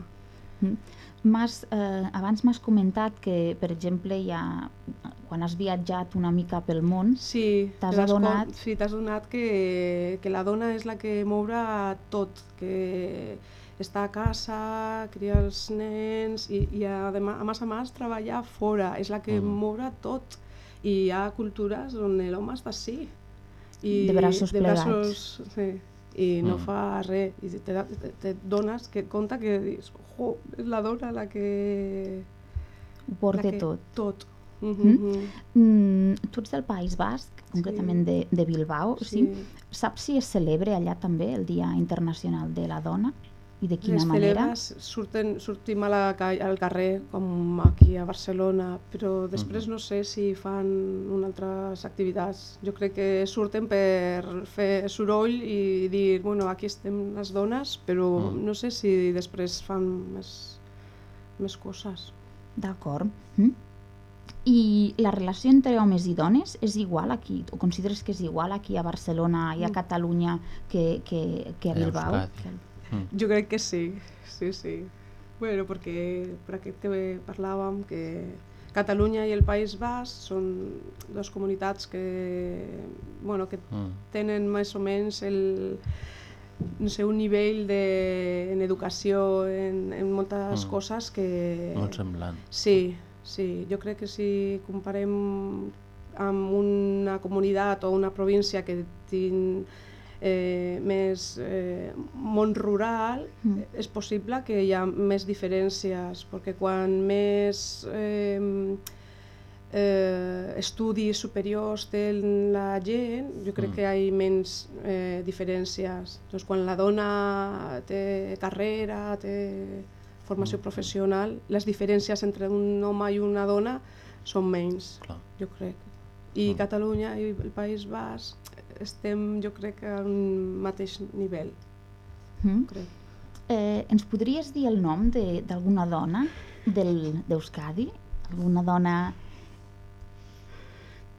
Mm. Mas, eh, abans m'has comentat que, per exemple, ja, quan has viatjat una mica pel món, sí, t'has adonat... compte- Sí, t'has donat que, que la dona és la que mourà tot, que està a casa, cria els nens i, i a, a més a més treballar fora, és la que Mm. mourà tot. I hi ha cultures on l'home està així. I De braços de plegats. braços, sí, i no Mm. fa res. I te, te, te dones que compte que dius, oh, és la dona la que... Ho porta tot. Tot. Mm Mm? -hmm. Mm, tu ets del País Basc, concretament de, de Bilbao, sí. Sí. Saps si es celebra allà també el Dia Internacional de la Dona? I de quina Les manera? celebres surten, sortim a la, al carrer, com aquí a Barcelona, però després no sé si fan una altres activitats. Jo crec que surten per fer soroll i dir, bueno, aquí estem les dones, però Mm. no sé si després fan més, més coses. D'acord. Mm? I la relació entre homes i dones és igual aquí? O consideres que és igual aquí a Barcelona i a Mm. Catalunya que, que, que a Que a Bilbao? Euskadi. Que- Jo crec que sí, sí, sí. Bueno, perquè per aquest que parlàvem, que Catalunya i el País Basc són dues comunitats que, bueno, que Mm. tenen més o menys el, no sé, un nivell de, en educació, en, en moltes Mm. coses que... Molt semblant. Sí, sí. Jo crec que si comparem amb una comunitat o una província que tin eh, més eh, món rural, Mm. és possible que hi ha més diferències, perquè quan més eh, eh, estudis superiors té la gent, jo crec Mm. que hi ha menys eh, diferències. Doncs quan la dona té carrera, té formació professional, les diferències entre un home i una dona són menys, Clar. jo crec. I Catalunya i el País Basc estem, jo crec, a un mateix nivell. Mm? Crec. Eh, ens podries dir el nom de- d'alguna dona del- d'Euskadi? Alguna dona...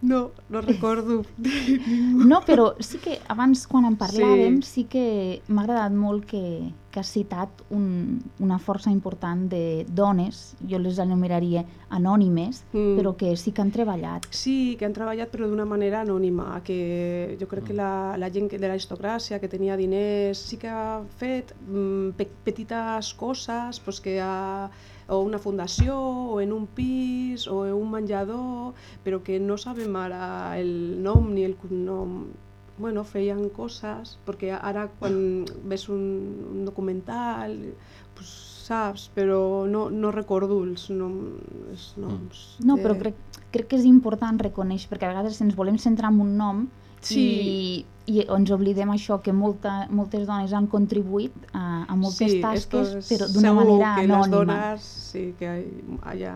No, no recordo. No, però sí que abans quan en parlàvem sí, Sí. que m'ha agradat molt que, que has citat un, una força important de dones, jo les enumeraria anònimes, Mm. però que sí que han treballat. Sí, que han treballat però d'una manera anònima, que jo crec que la, la gent de l'aristocràcia que tenia diners sí que ha fet mm, pe petites coses pues que ha, o una fundació o en un pis o en un menjador, però que no sabem ara el nom ni el cognom. Bueno, feien coses, perquè ara quan ves un, un documental pues, saps, però no, no recordo els, nom, els noms. No, de- però crec, crec que és important reconèixer, perquè a vegades ens volem centrar en un nom Sí. i, i ens oblidem això, que molta, moltes dones han contribuït a, a moltes sí, tasques, però d'una manera que anònima. les dones, sí, que hi ha,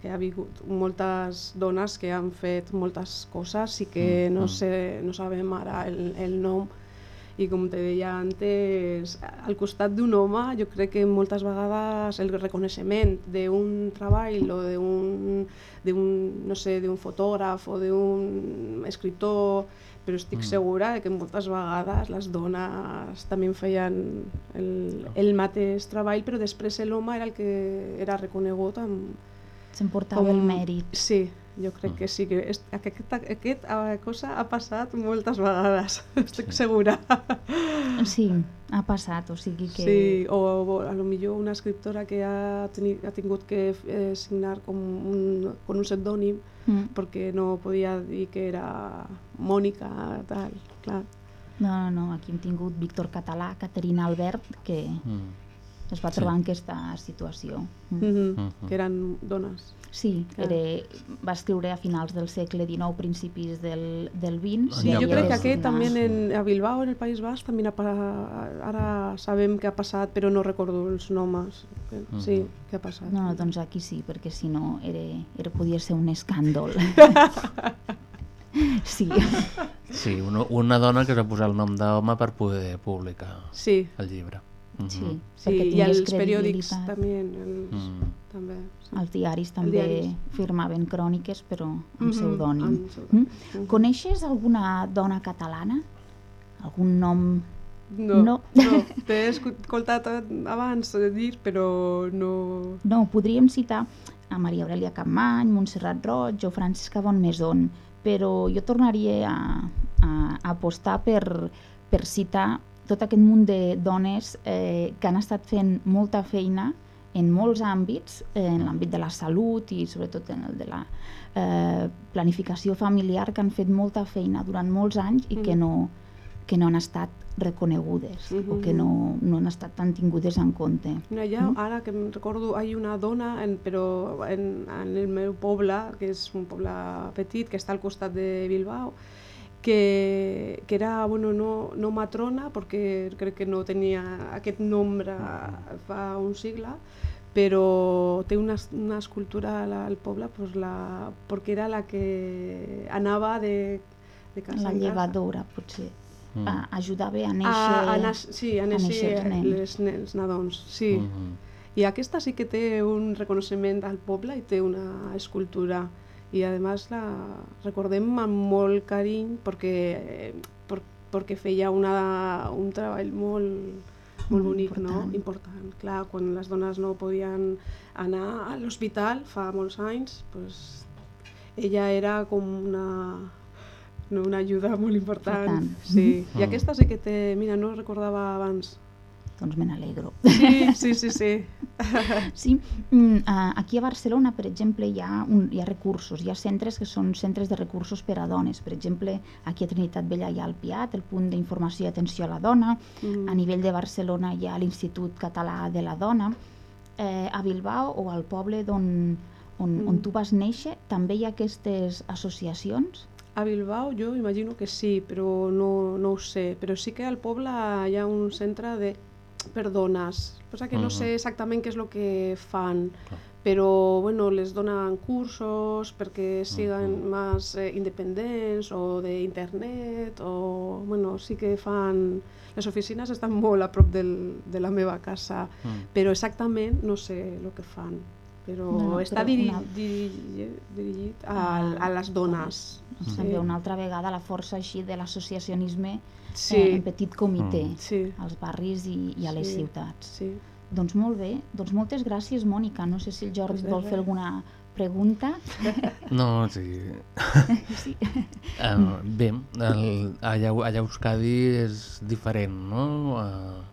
que ha hagut moltes dones que han fet moltes coses i que Mm, no, mm. sé, no sabem ara el, el nom i com te deia antes, al costat d'un home jo crec que moltes vegades el reconeixement d'un treball o d'un, no sé, fotògraf o d'un escriptor, però estic Mm. segura de que moltes vegades les dones també feien el, el mateix treball, però després l'home era el que era reconegut amb, S'emportava el mèrit. Sí, jo crec que sí, que és, aquest, aquest eh, cosa ha passat moltes vegades, estic segura. Sí, ha passat, o sigui que... Sí, o, o a lo millor una escriptora que ha, teni, ha tingut que eh, signar com un, con un pseudònim Mm. perquè no podia dir que era Mònica, tal, clar. No, no, no, aquí hem tingut Víctor Català, Caterina Albert, que Mm. Es va Sí. trobar en aquesta situació. Mm. Mm -hmm. Mhm. Que eren dones. Sí, Clar. era, va escriure a finals del segle XIX, principis del, del XX. Sí, jo crec que aquest també en, a Bilbao, en el País Basc, també ha, ara sabem què ha passat, però no recordo els noms. Sí, què ha passat. No, no, doncs aquí sí, perquè si no era, era, podia ser un escàndol. sí. Sí, una, una dona que es va posar el nom d'home per poder publicar Sí. el llibre. Sí, Sí, i els periòdics també. Els, Mm. també sí. Els diaris també diaris. firmaven cròniques, però amb Mhm, pseudònim. amb pseudònim. Mm? Coneixes alguna dona catalana? Algun nom? No, No. no. t'he escoltat abans de dir, però no... No, podríem citar a Maria Aurelia Capmany, Montserrat Roig o Francisca Bonmeson, però jo tornaria a, a, a apostar per, per citar tot aquest munt de dones eh, que han estat fent molta feina en molts àmbits, eh, en l'àmbit de la salut i sobretot en el de la eh, planificació familiar, que han fet molta feina durant molts anys i que Mhm. no, que no han estat reconegudes o Mhm. que no, no han estat tan tingudes en compte. Mira, ja, ara que em recordo, hi ha una dona, en, però en, en el meu poble, que és un poble petit, que està al costat de Bilbao, que, que era, bueno, no, no matrona, perquè crec que no tenia aquest nombre fa un sigle, però té una, una escultura al, al poble pues la, perquè era la que anava de, de casa la en casa. llevadora, potser. Mm. A, ajudava a néixer, a, a, nas, sí, a néixer, néixer els nens. les, els nadons, sí. Mhm. I aquesta sí que té un reconeixement al poble i té una escultura. I a més la recordem amb molt carinyo perquè, eh, per, perquè feia una, un treball molt, molt Molt bonic, no? important. Important. Clar, quan les dones no podien anar a l'hospital fa molts anys, pues, ella era com una, no, una ajuda molt important. Important. Sí. Mhm. I aquesta sí que té, mira, no recordava abans. Doncs me n'alegro. Sí, sí, sí, sí. Sí, mm, aquí a Barcelona, per exemple, hi ha, un, hi ha recursos, hi ha centres que són centres de recursos per a dones. Per exemple, aquí a Trinitat Vella hi ha el PIAT, el Punt d'Informació i Atenció a la Dona. Mm. A nivell de Barcelona hi ha l'Institut Català de la Dona. Eh, a Bilbao o al poble d'on on, on Mm. tu vas néixer també hi ha aquestes associacions? A Bilbao jo imagino que sí, però no, no ho sé. Però sí que al poble hi ha un centre de per dones. Passa que no Mhm. sé exactament què és el que fan, però bueno, les donen cursos perquè siguen Mhm. més eh, independents o d'internet o bueno, sí que fan... Les oficines estan molt a prop del, de la meva casa, Mm. però exactament no sé el que fan. Però No, no, està però diri una- dirigit, dirigit a, a les dones. Em sembla una altra vegada la força així de l'associacionisme Sí. eh, en petit comitè Mm. Sí. als barris i, i a les Sí, ciutats. Sí. Doncs molt bé, doncs moltes gràcies Mònica. No sé si el Jordi vol fer alguna pregunta. No, sí. sí. Uh, bé, el, allà, allà a Euskadi és diferent, no? Uh,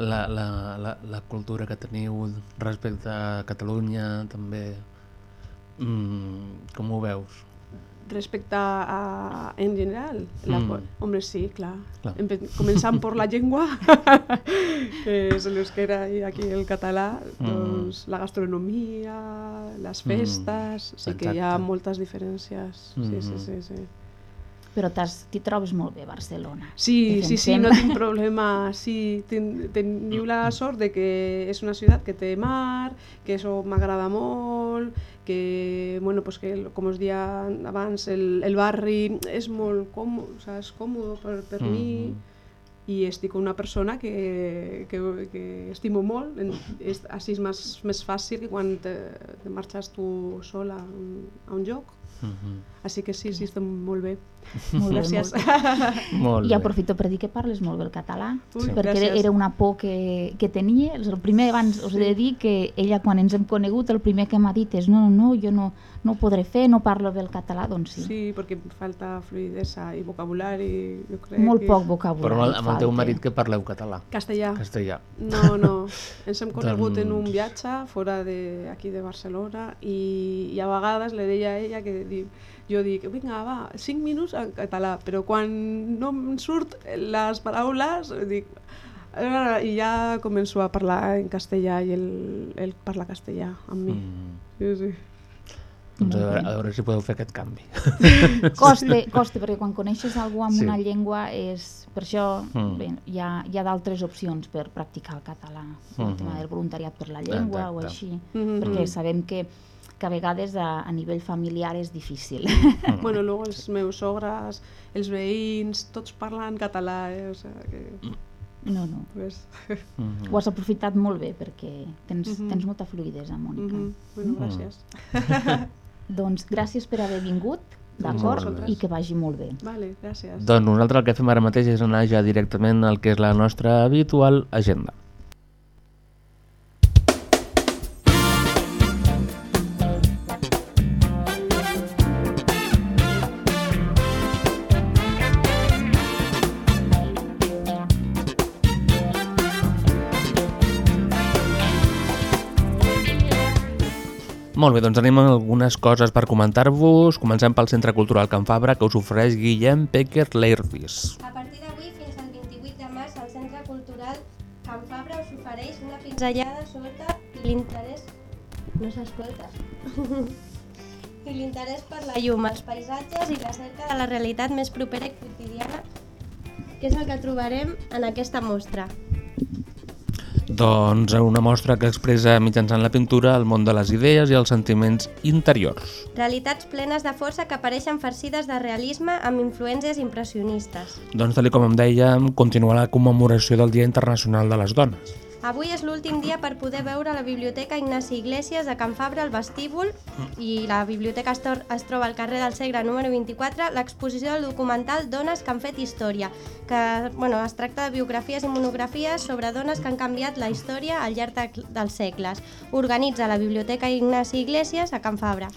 la, la, la, la cultura que teniu respecte a Catalunya també. Mm, com ho veus? Respecte a, en general, la, Mm. mm. hombre, sí, clar. Clar. Empe començant per la llengua, que és l'euskera i aquí el català, Mm. doncs la gastronomia, les Mm, festes, sí que hi ha exacte. moltes diferències. Sí, sí, Mhm. sí, sí. Però t'hi trobes molt bé a Barcelona. Sí, sí, sí, no tinc problema. Sí, ten, teniu la sort de que és una ciutat que té mar, que això m'agrada molt, que, bueno, pues que, com us dia abans, el, el barri és molt còmode, o sigui, és còmode per, per mi i estic una persona que, que, que estimo molt. En- És, així és més, més fàcil que quan te, te marxes tu sola a un, a un lloc. Mhm. Així que sí, sí, estem molt bé. Molt bé, Gràcies. Molt I bé. aprofito per dir que parles molt bé el català, Ui, perquè era, gràcies. era una por que, que tenia. El primer, abans us he de dir que ella, quan ens hem conegut, el primer que m'ha dit és no, no, jo no, no ho podré fer, no parlo bé el català, doncs sí. Sí, perquè em falta fluidesa i vocabulari, jo crec. Molt que- poc vocabulari. Però amb el, amb el teu marit que parleu català. Castellà. Castellà. No, no. Ens hem conegut en un Doncs- viatge fora de, aquí de Barcelona i, i a vegades le deia a ella que dic, jo dic, vinga, va, 5 minuts en català, però quan no em surt les paraules, dic, "Ah", i ja començo a parlar en castellà i ell, ell parla castellà amb mi. Mm. Sí, sí. Doncs a veure, a veure si podeu fer aquest canvi. Costa, costa, perquè quan coneixes algú amb Sí. una llengua és... Per això Mm. bé, hi ha, hi ha d'altres opcions per practicar el català. El Mhm. tema del voluntariat per la llengua o Exacte. així. Mhm. Perquè sabem que que a vegades a, a nivell familiar és difícil. Bueno, luego els meus sogres, els veïns, tots parlen català, eh? O sea, que... No, no. Pues... Ho has aprofitat molt bé perquè tens, Mhm. tens molta fluidesa, Mònica. Mhm. Bueno, gràcies. doncs gràcies per haver vingut, d'acord? I que vagi molt bé. Vale, gràcies. Doncs nosaltres el que fem ara mateix és anar ja directament al que és la nostra habitual agenda. Molt bé, doncs tenim algunes coses per comentar-vos. Comencem pel Centre Cultural Can Fabra, que us ofereix Guillem Pecker Leirvis. A partir d'avui fins al 28 de març, el Centre Cultural Can Fabra us ofereix una pinzellada sota l'interès... No s'escolta. I l'interès per la llum, els paisatges i la cerca de la realitat més propera i quotidiana, que és el que trobarem en aquesta mostra. Doncs una mostra que expressa mitjançant la pintura el món de les idees i els sentiments interiors. Realitats plenes de força que apareixen farcides de realisme amb influències impressionistes. Doncs tal com em dèiem, continua la commemoració del Dia Internacional de les Dones. Avui és l'últim dia per poder veure la Biblioteca Ignasi Iglesias a Can Fabra, al vestíbul, i la biblioteca es, es troba al carrer del Segre número 24, l'exposició del documental Dones que han fet història, que bueno, es tracta de biografies i monografies sobre dones que han canviat la història al llarg de, dels segles. Organitza la Biblioteca Ignasi Iglesias a Can Fabra.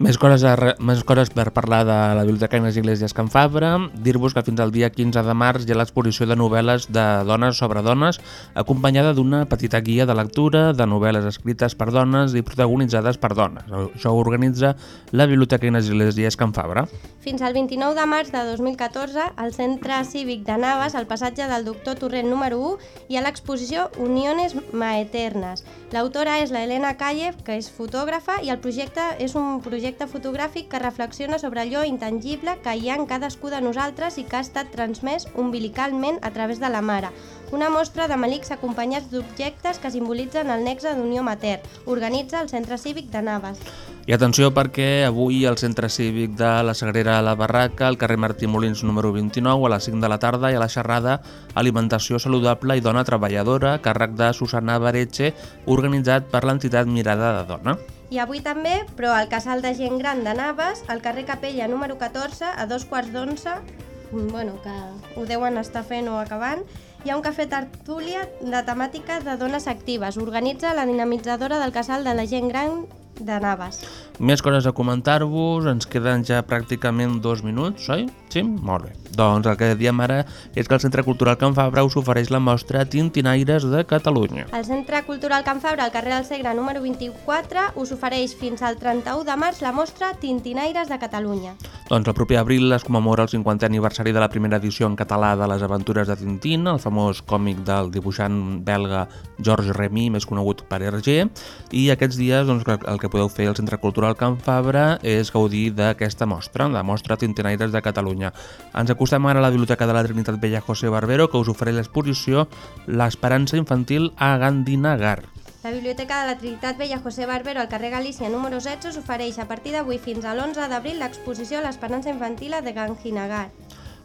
Més coses, a, més coses per parlar de la Biblioteca Inés Iglesias Can Fabra. Dir-vos que fins al dia 15 de març hi ha l'exposició de novel·les de dones sobre dones, acompanyada d'una petita guia de lectura de novel·les escrites per dones i protagonitzades per dones. Això ho organitza la Biblioteca Inés Iglesias Can Fabra. Fins al 29 de març de 2014, al Centre Cívic de Navas, al passatge del Doctor Torrent número 1, hi ha l'exposició Uniones Maeternes. L'autora és la Helena Callev, que és fotògrafa, i el projecte és un projecte fotogràfic que reflexiona sobre allò intangible que hi ha en cadascú de nosaltres i que ha estat transmès umbilicalment a través de la mare. Una mostra de malics acompanyats d'objectes que simbolitzen el nexe d'unió mater. Organitza el Centre Cívic de Navas. I atenció perquè avui al Centre Cívic de la Sagrera a la Barraca, al carrer Martí Molins número 29, a les 5 de la tarda, hi ha la xerrada Alimentació saludable i dona treballadora, a càrrec de Susana Baretxe, organitzat per l'entitat Mirada de Dona. I avui també, però al casal de gent gran de Navas, al carrer Capella número 14, a dos quarts d'onze, bueno, que ho deuen estar fent o acabant, hi ha un cafè tertúlia de temàtica de dones actives. Organitza la dinamitzadora del casal de la gent gran de Navas. Més coses a comentar-vos, ens queden ja pràcticament dos minuts, oi? Sí? Molt bé. Doncs el que diem ara és que el Centre Cultural Can Fabra us ofereix la mostra Tintinaires de Catalunya. El Centre Cultural Can Fabra, al carrer del Segre número 24, us ofereix fins al 31 de març la mostra Tintinaires de Catalunya. Doncs el proper abril es commemora el 50è aniversari de la primera edició en català de les aventures de Tintín, el famós còmic del dibuixant belga Georges Remy, més conegut per Hergé, i aquests dies doncs, el que podeu fer al Centre Cultural Can Fabra és gaudir d'aquesta mostra, la mostra Tintinaires de Catalunya. Ens acostem ara a la Biblioteca de la Trinitat Vella José Barbero, que us ofereix l'exposició L'esperança infantil a Gandhinagar. La Biblioteca de la Trinitat Vella José Barbero al carrer Galícia número 16 us ofereix a partir d'avui fins a l'11 d'abril l'exposició L'esperança infantil de Ganjinagar.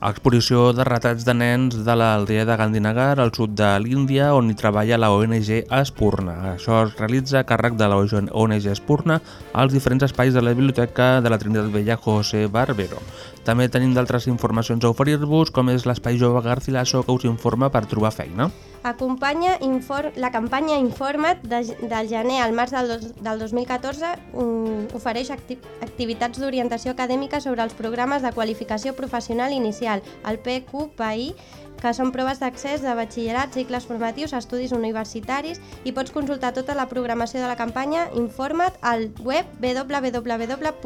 Exposició de retrats de nens de l'aldea de Gandhinagar, al sud de l'Índia, on hi treballa la ONG Espurna. Això es realitza a càrrec de la ONG Espurna als diferents espais de la Biblioteca de la Trinitat Vella José Barbero. També tenim d'altres informacions a oferir-vos, com és l'Espai Jove Garcilaso, que us informa per trobar feina. Acompanya infor la campanya Informa't de, del gener al març del, dos, del 2014 um, ofereix acti activitats d'orientació acadèmica sobre els programes de qualificació professional inicial, el PQPI, que són proves d'accés de batxillerat, cicles formatius, estudis universitaris i pots consultar tota la programació de la campanya Informa't al web www.cn.cat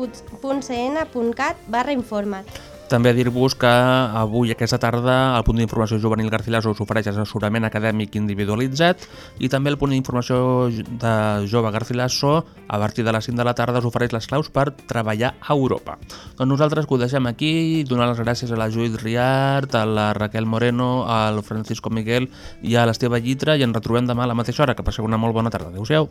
barra Informa't. També dir-vos que avui, aquesta tarda, el punt d'informació juvenil Garcilaso us ofereix assessorament acadèmic individualitzat i també el punt d'informació de jove Garcilaso, a partir de les 5 de la tarda, us ofereix les claus per treballar a Europa. Doncs nosaltres que ho deixem aquí, donar les gràcies a la Judit Riart, a la Raquel Moreno, al Francisco Miguel i a l'Esteve Llitra i ens retrobem demà a la mateixa hora. Que passeu una molt bona tarda. Adéu-siau.